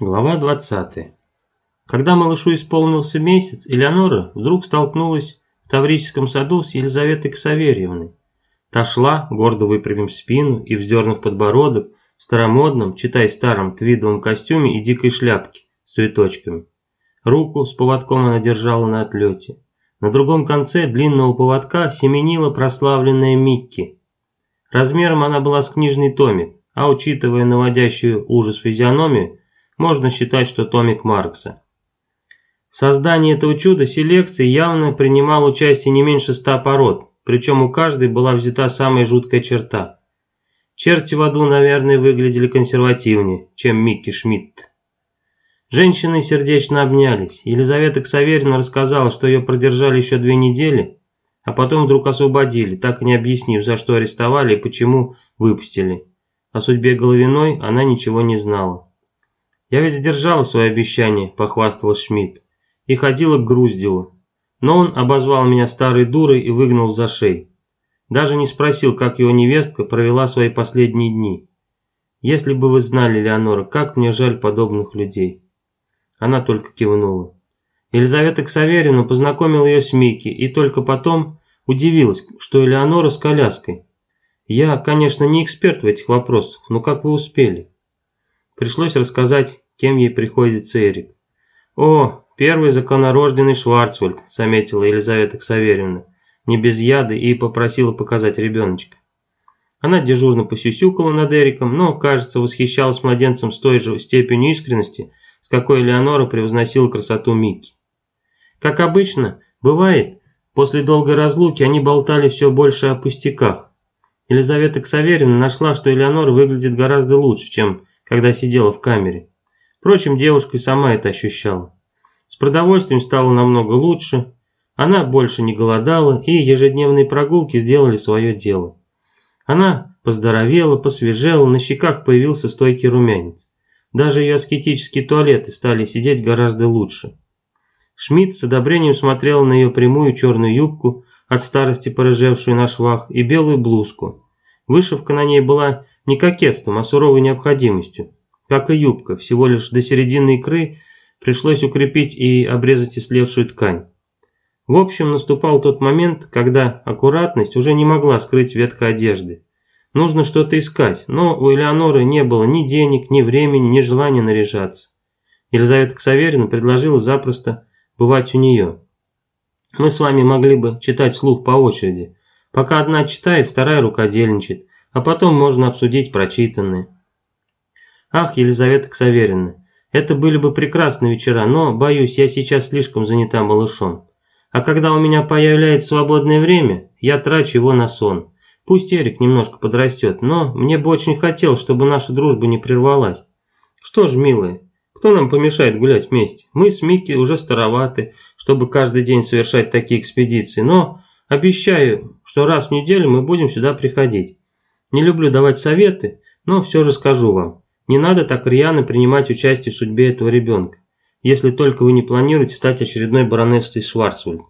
Глава 20. Когда малышу исполнился месяц, Элеонора вдруг столкнулась в Таврическом саду с Елизаветой Ксаверьевной. Та шла, гордо выпрямив спину и вздернув подбородок, в старомодном, читай старом, твидовом костюме и дикой шляпке с цветочками. Руку с поводком она держала на отлете. На другом конце длинного поводка семенила прославленная Микки. Размером она была с книжный томик, а учитывая наводящую ужас физиономию, можно считать, что томик Маркса. В создании этого чуда селекции явно принимал участие не меньше ста пород, причем у каждой была взята самая жуткая черта. Черти в аду, наверное, выглядели консервативнее, чем Микки Шмидт. Женщины сердечно обнялись. Елизавета Ксаверина рассказала, что ее продержали еще две недели, а потом вдруг освободили, так и не объяснив, за что арестовали и почему выпустили. О судьбе Головиной она ничего не знала. «Я ведь сдержала свое обещание», – похвасталась Шмидт, – «и ходила к Груздеву. Но он обозвал меня старой дурой и выгнал за шеи. Даже не спросил, как его невестка провела свои последние дни. Если бы вы знали, Леонора, как мне жаль подобных людей». Она только кивнула. Елизавета Ксаверина познакомила ее с Микки и только потом удивилась, что Элеонора с коляской. Я, конечно, не эксперт в этих вопросах, но как вы успели? Пришлось рассказать, кем ей приходится Эрик. «О, первый законорожденный Шварцвальд», – заметила Елизавета Ксаверьевна, не без яды и попросила показать ребеночка. Она дежурно посюсюкала над Эриком, но, кажется, восхищалась младенцем с той же степенью искренности, с какой Леонора превозносила красоту Микки. Как обычно, бывает, после долгой разлуки они болтали все больше о пустяках. Елизавета Ксаверина нашла, что Элеонора выглядит гораздо лучше, чем когда сидела в камере. Впрочем, девушка и сама это ощущала. С продовольствием стало намного лучше, она больше не голодала, и ежедневные прогулки сделали свое дело. Она поздоровела, посвежела, на щеках появился стойкий румянец. Даже ее аскетические туалеты стали сидеть гораздо лучше. Шмидт с одобрением смотрел на ее прямую черную юбку, от старости порыжевшую на швах, и белую блузку. Вышивка на ней была не кокетством, а суровой необходимостью. Как и юбка, всего лишь до середины икры пришлось укрепить и обрезать ислевшую ткань. В общем, наступал тот момент, когда аккуратность уже не могла скрыть ветхой одежды. Нужно что-то искать, но у Элеоноры не было ни денег, ни времени, ни желания наряжаться. Елизавета Ксаверина предложила запросто бывать у нее. Мы с вами могли бы читать вслух по очереди. Пока одна читает, вторая рукодельничает, а потом можно обсудить прочитанное. Ах, Елизавета Ксаверина, это были бы прекрасные вечера, но, боюсь, я сейчас слишком занята малышом. А когда у меня появляется свободное время, я трачу его на сон. Пусть Эрик немножко подрастет, но мне бы очень хотелось, чтобы наша дружба не прервалась. Что ж, милая, кто нам помешает гулять вместе? Мы с Микки уже староваты, чтобы каждый день совершать такие экспедиции, но обещаю, что раз в неделю мы будем сюда приходить. Не люблю давать советы, но все же скажу вам, не надо так рьяно принимать участие в судьбе этого ребенка, если только вы не планируете стать очередной баронессой Шварцвальд.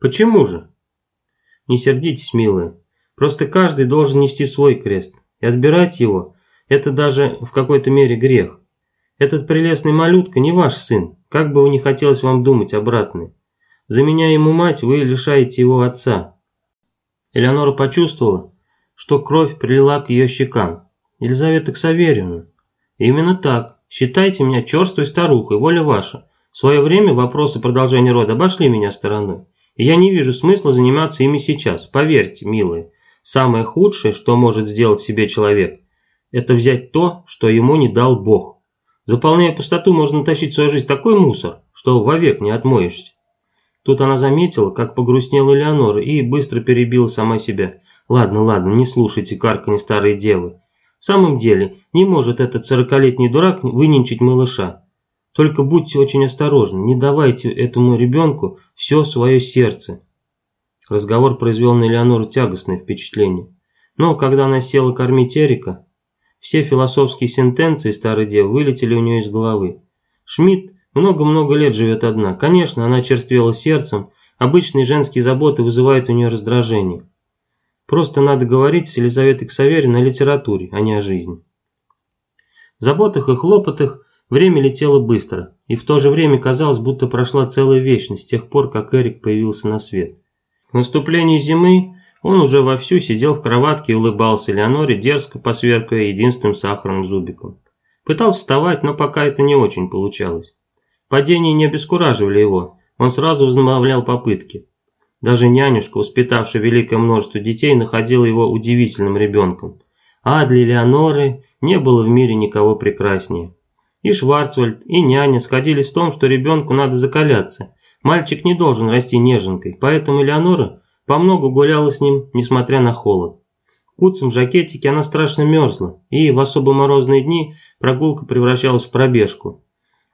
Почему же? Не сердитесь, милая. Просто каждый должен нести свой крест, и отбирать его – это даже в какой-то мере грех. Этот прелестный малютка не ваш сын, как бы вы ни хотелось вам думать обратное. Заменяя ему мать, вы лишаете его отца. Элеонора почувствовала, что кровь прилила к ее щекам. Елизавета Ксаверьевна. Именно так. Считайте меня черствой старухой, воля ваша. В свое время вопросы продолжения рода обошли меня стороной. И я не вижу смысла заниматься ими сейчас, поверьте, милые. Самое худшее, что может сделать себе человек, это взять то, что ему не дал Бог. Заполняя пустоту, можно тащить в свою жизнь такой мусор, что вовек не отмоешься. Тут она заметила, как погрустнела Элеонора и быстро перебила сама себя. Ладно, ладно, не слушайте карканье старой девы. В самом деле, не может этот сорокалетний дурак выненчить малыша. Только будьте очень осторожны, не давайте этому ребенку все свое сердце. Разговор произвел на Элеонору тягостное впечатление. Но когда она села кормить Эрика, все философские сентенции старой девы вылетели у нее из головы. Шмидт много-много лет живет одна. Конечно, она черствела сердцем, обычные женские заботы вызывают у нее раздражение. Просто надо говорить с Елизаветой Ксавериной о литературе, а не о жизни. В заботах и хлопотах Время летело быстро, и в то же время казалось, будто прошла целая вечность с тех пор, как Эрик появился на свет. К наступлению зимы он уже вовсю сидел в кроватке и улыбался Леоноре, дерзко посверкивая единственным сахарным зубиком. Пытался вставать, но пока это не очень получалось. Падения не обескураживали его, он сразу возобновлял попытки. Даже нянюшка, воспитавшая великое множество детей, находила его удивительным ребенком. А для Леоноры не было в мире никого прекраснее. И Шварцвальд, и няня сходились в том, что ребенку надо закаляться. Мальчик не должен расти неженкой, поэтому Леонора помногу гуляла с ним, несмотря на холод. В куцом жакетике она страшно мерзла, и в особо морозные дни прогулка превращалась в пробежку.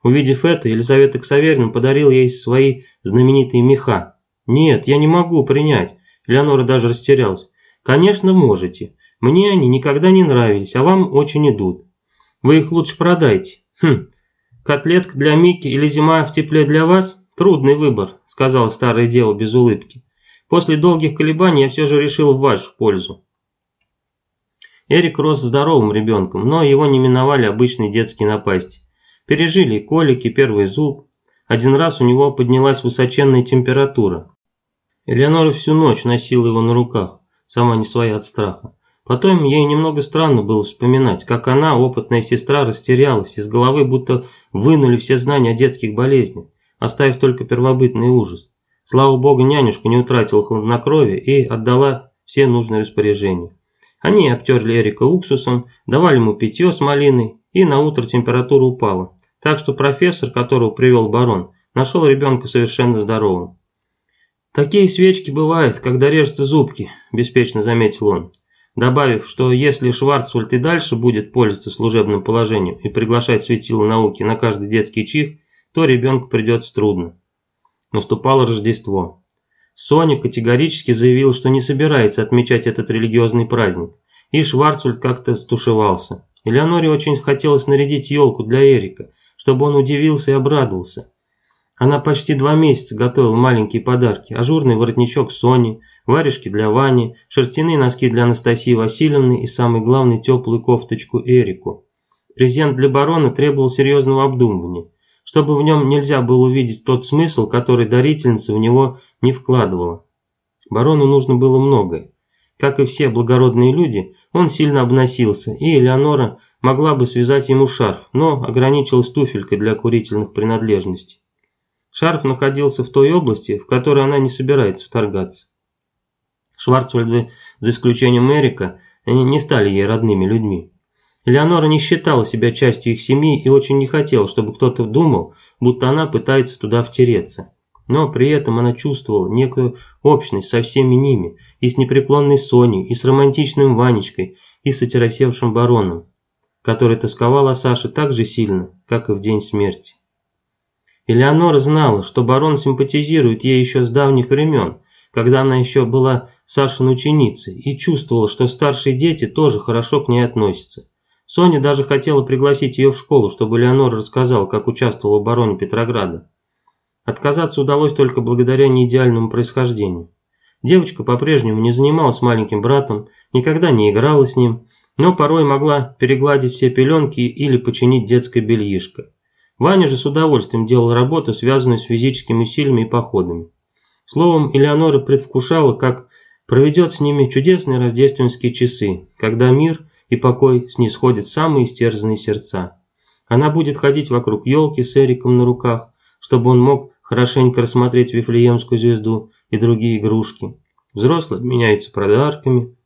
Увидев это, Елизавета Ксаверина подарила ей свои знаменитые меха. «Нет, я не могу принять», Леонора даже растерялась. «Конечно можете. Мне они никогда не нравились, а вам очень идут. Вы их лучше продайте. Хм, котлетка для Мики или зима в тепле для вас? Трудный выбор, сказала старая дева без улыбки. После долгих колебаний я все же решил в вашу пользу. Эрик рос здоровым ребенком, но его не миновали обычные детские напасти. Пережили и колики, первый зуб. Один раз у него поднялась высоченная температура. Элеонора всю ночь носила его на руках, сама не своя от страха. Потом ей немного странно было вспоминать, как она, опытная сестра, растерялась, из головы будто вынули все знания о детских болезнях, оставив только первобытный ужас. Слава богу, нянюшка не утратила хладнокровие и отдала все нужные распоряжения. Они обтерли Эрика уксусом, давали ему питье с малиной, и на утро температура упала. Так что профессор, которого привел барон, нашел ребенка совершенно здоровым. «Такие свечки бывают, когда режутся зубки», – беспечно заметил он добавив, что если Шварцвальд и дальше будет пользоваться служебным положением и приглашать светило науки на каждый детский чих, то ребенку придется трудно. Наступало Рождество. Соня категорически заявила, что не собирается отмечать этот религиозный праздник, и Шварцвальд как-то стушевался. Элеоноре очень хотелось нарядить елку для Эрика, чтобы он удивился и обрадовался. Она почти два месяца готовила маленькие подарки, ажурный воротничок Сони, варежки для Вани, шерстяные носки для Анастасии Васильевны и, самый главный, теплую кофточку Эрику. Презент для барона требовал серьезного обдумывания, чтобы в нем нельзя было увидеть тот смысл, который дарительница в него не вкладывала. Барону нужно было многое. Как и все благородные люди, он сильно обносился, и Элеонора могла бы связать ему шарф, но ограничилась туфелькой для курительных принадлежностей. Шарф находился в той области, в которой она не собирается вторгаться. Шварцвальды, за исключением Эрика, не стали ей родными людьми. Элеонора не считала себя частью их семьи и очень не хотела, чтобы кто-то думал, будто она пытается туда втереться. Но при этом она чувствовала некую общность со всеми ними, и с непреклонной Соней, и с романтичным Ванечкой, и с отеросевшим бароном, который тосковал о Саше так же сильно, как и в день смерти. Элеонора знала, что барон симпатизирует ей еще с давних времен, когда она еще была Сашиной ученицей, и чувствовала, что старшие дети тоже хорошо к ней относятся. Соня даже хотела пригласить ее в школу, чтобы Леонора рассказала, как участвовала в обороне Петрограда. Отказаться удалось только благодаря неидеальному происхождению. Девочка по-прежнему не занималась маленьким братом, никогда не играла с ним, но порой могла перегладить все пеленки или починить детское бельишко. Ваня же с удовольствием делал работу, связанную с физическими усилиями и походами. Словом, Элеонора предвкушала, как проведет с ними чудесные рождественские часы, когда мир и покой снисходят самые истерзанные сердца. Она будет ходить вокруг елки с Эриком на руках, чтобы он мог хорошенько рассмотреть Вифлеемскую звезду и другие игрушки. Взрослые меняются подарками.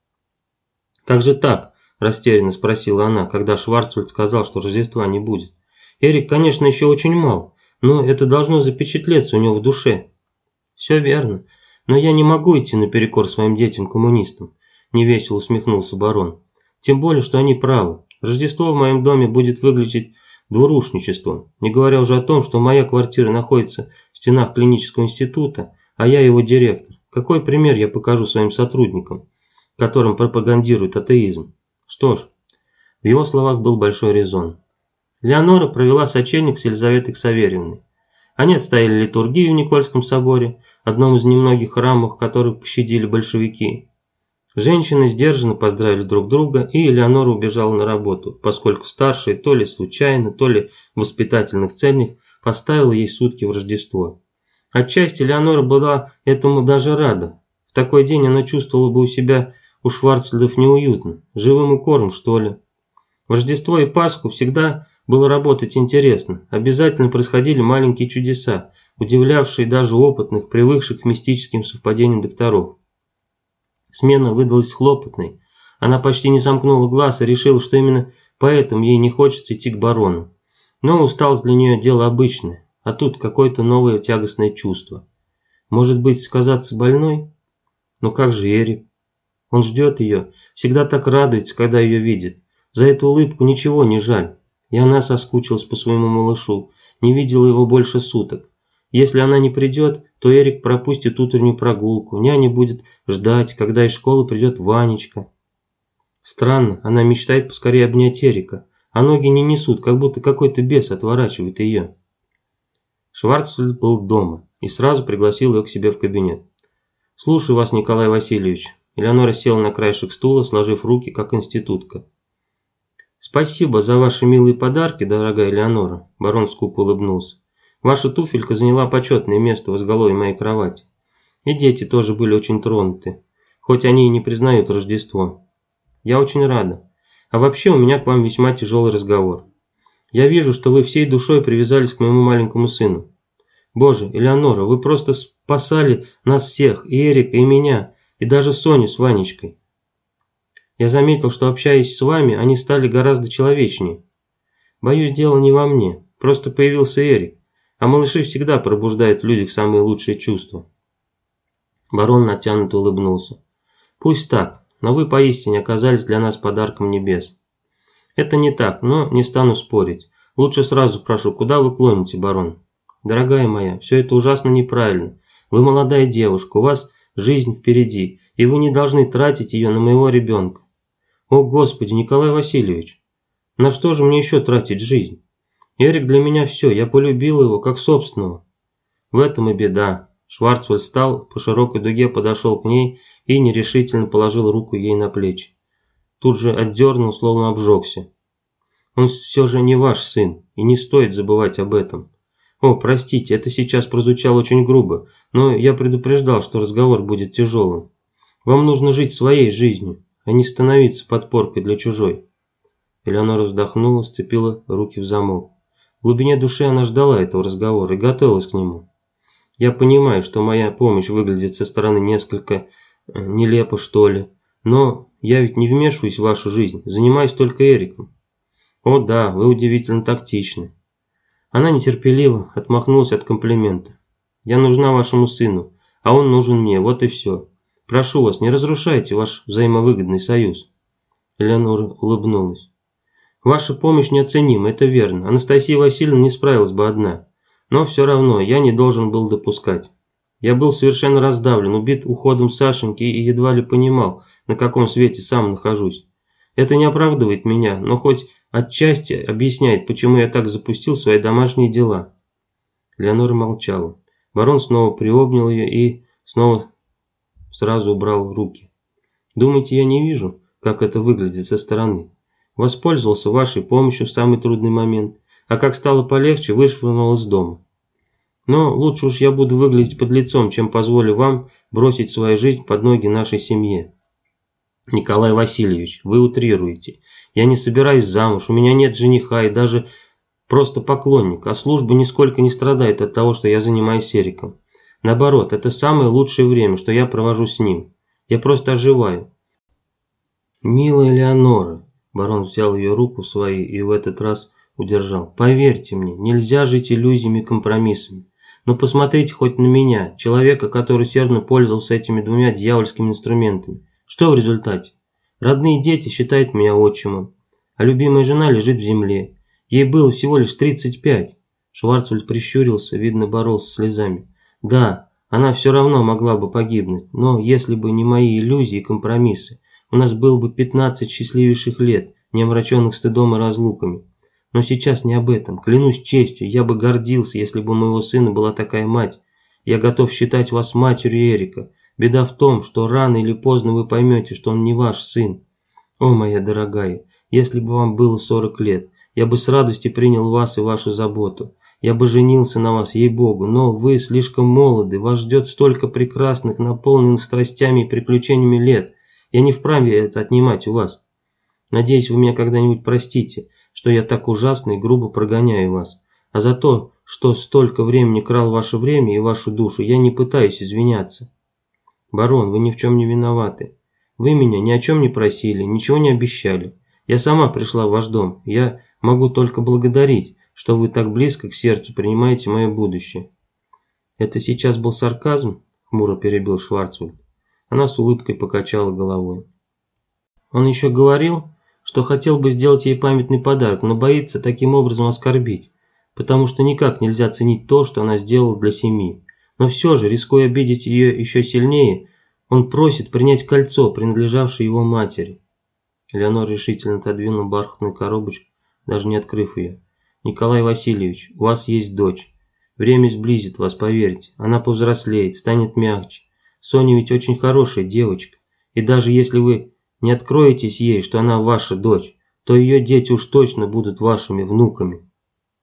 «Как же так?» – растерянно спросила она, когда Шварцвальд сказал, что Рождества не будет. «Эрик, конечно, еще очень мал, но это должно запечатлеться у него в душе. «Все верно. Но я не могу идти наперекор своим детям-коммунистам», – невесело усмехнулся барон. «Тем более, что они правы. Рождество в моем доме будет выглядеть двурушничеством, не говоря уже о том, что моя квартира находится в стенах клинического института, а я его директор. Какой пример я покажу своим сотрудникам, которым пропагандирует атеизм? Что ж, в его словах был большой резон. Леонора провела сочельник с Елизаветой Ксаверьевной. Они отстояли литургию в Никольском соборе, одном из немногих храмов, которые пощадили большевики. Женщины сдержанно поздравили друг друга, и Элеонора убежала на работу, поскольку старшая то ли случайно, то ли в воспитательных целях поставила ей сутки в Рождество. Отчасти Элеонора была этому даже рада. В такой день она чувствовала бы у себя у Шварцвальдов неуютно, живым укором что ли. В Рождество и Пасху всегда было работать интересно, обязательно происходили маленькие чудеса, удивлявшие даже опытных, привыкших к мистическим совпадениям докторов. Смена выдалась хлопотной. Она почти не замкнула глаз и решила, что именно поэтому ей не хочется идти к барону. Но усталость для нее дело обычное, а тут какое-то новое тягостное чувство. Может быть, сказаться больной? Но как же Эрик? Он ждет ее, всегда так радуется, когда ее видит. За эту улыбку ничего не жаль. И она соскучилась по своему малышу, не видела его больше суток. Если она не придет, то Эрик пропустит утреннюю прогулку, няня будет ждать, когда из школы придет Ванечка. Странно, она мечтает поскорее обнять Эрика, а ноги не несут, как будто какой-то бес отворачивает ее. Шварцвальд был дома и сразу пригласил ее к себе в кабинет. «Слушаю вас, Николай Васильевич». Элеонора села на краешек стула, сложив руки, как институтка. «Спасибо за ваши милые подарки, дорогая Элеонора», – барон скупо улыбнулся. «Ваша туфелька заняла почетное место в изголовье моей кровати. И дети тоже были очень тронуты, хоть они и не признают Рождество. Я очень рада. А вообще у меня к вам весьма тяжелый разговор. Я вижу, что вы всей душой привязались к моему маленькому сыну. Боже, Элеонора, вы просто спасали нас всех, и Эрика, и меня, и даже Соню с Ванечкой. Я заметил, что общаясь с вами, они стали гораздо человечнее. Боюсь, дело не во мне, просто появился Эрик, а малыши всегда пробуждают в людях самые лучшие чувства. Барон натянуто улыбнулся. Пусть так, но вы поистине оказались для нас подарком небес. Это не так, но не стану спорить. Лучше сразу прошу, куда вы клоните, барон? Дорогая моя, все это ужасно неправильно. Вы молодая девушка, у вас жизнь впереди, и вы не должны тратить ее на моего ребенка. О, Господи, Николай Васильевич, на что же мне еще тратить жизнь? Эрик для меня все, я полюбил его, как собственного. В этом и беда. Шварцвальд встал, по широкой дуге подошел к ней и нерешительно положил руку ей на плечи тут же отдернул, словно обжегся. Он все же не ваш сын, и не стоит забывать об этом. О, простите, это сейчас прозвучало очень грубо, но я предупреждал, что разговор будет тяжелым. Вам нужно жить своей жизнью, а не становиться подпоркой для чужой. Элеонора вздохнула, сцепила руки в замок. В глубине души она ждала этого разговора и готовилась к нему. Я понимаю, что моя помощь выглядит со стороны несколько э, нелепо, что ли, но я ведь не вмешиваюсь в вашу жизнь, занимаюсь только Эриком. О да, вы удивительно тактичны. Она нетерпеливо отмахнулась от комплимента. Я нужна вашему сыну, а он нужен мне, вот и все. Прошу вас, не разрушайте ваш взаимовыгодный союз. Элеонора улыбнулась. Ваша помощь неоценима, это верно. Анастасия Васильевна не справилась бы одна. Но все равно я не должен был допускать. Я был совершенно раздавлен, убит уходом Сашеньки и едва ли понимал, на каком свете сам нахожусь. Это не оправдывает меня, но хоть отчасти объясняет, почему я так запустил свои домашние дела. Леонора молчала. Барон снова приобнял ее и снова сразу убрал руки. Думаете, я не вижу, как это выглядит со стороны? Воспользовался вашей помощью в самый трудный момент, а как стало полегче, вышвырнул из дома. Но лучше уж я буду выглядеть под лицом, чем позволю вам бросить свою жизнь под ноги нашей семье. Николай Васильевич, вы утрируете. Я не собираюсь замуж, у меня нет жениха и даже просто поклонник, а служба нисколько не страдает от того, что я занимаюсь Эриком. Наоборот, это самое лучшее время, что я провожу с ним. Я просто оживаю. Милая Леонора, барон взял ее руку в свои и в этот раз удержал. Поверьте мне, нельзя жить иллюзиями и компромиссами. Но посмотрите хоть на меня, человека, который сердно пользовался этими двумя дьявольскими инструментами. Что в результате? Родные дети считают меня отчимом, а любимая жена лежит в земле. Ей было всего лишь 35. Шварцвальд прищурился, видно боролся с слезами. Да, она все равно могла бы погибнуть, но если бы не мои иллюзии и компромиссы, у нас было бы 15 счастливейших лет, не омраченных стыдом и разлуками. Но сейчас не об этом. Клянусь честью, я бы гордился, если бы у моего сына была такая мать. Я готов считать вас матерью Эрика, Беда в том, что рано или поздно вы поймете, что он не ваш сын. О, моя дорогая, если бы вам было 40 лет, я бы с радостью принял вас и вашу заботу. Я бы женился на вас, ей-богу, но вы слишком молоды, вас ждет столько прекрасных, наполненных страстями и приключениями лет. Я не вправе это отнимать у вас. Надеюсь, вы меня когда-нибудь простите, что я так ужасно и грубо прогоняю вас. А за то, что столько времени крал ваше время и вашу душу, я не пытаюсь извиняться. Барон, вы ни в чем не виноваты. Вы меня ни о чем не просили, ничего не обещали. Я сама пришла в ваш дом. Я могу только благодарить, что вы так близко к сердцу принимаете мое будущее. Это сейчас был сарказм? Хмуро перебил Шварцвальд. Она с улыбкой покачала головой. Он еще говорил, что хотел бы сделать ей памятный подарок, но боится таким образом оскорбить, потому что никак нельзя ценить то, что она сделала для семьи. Но все же, рискуя обидеть ее еще сильнее, он просит принять кольцо, принадлежавшее его матери. Леонор решительно отодвинул бархатную коробочку, даже не открыв ее. «Николай Васильевич, у вас есть дочь. Время сблизит вас, поверьте. Она повзрослеет, станет мягче. Соня ведь очень хорошая девочка. И даже если вы не откроетесь ей, что она ваша дочь, то ее дети уж точно будут вашими внуками.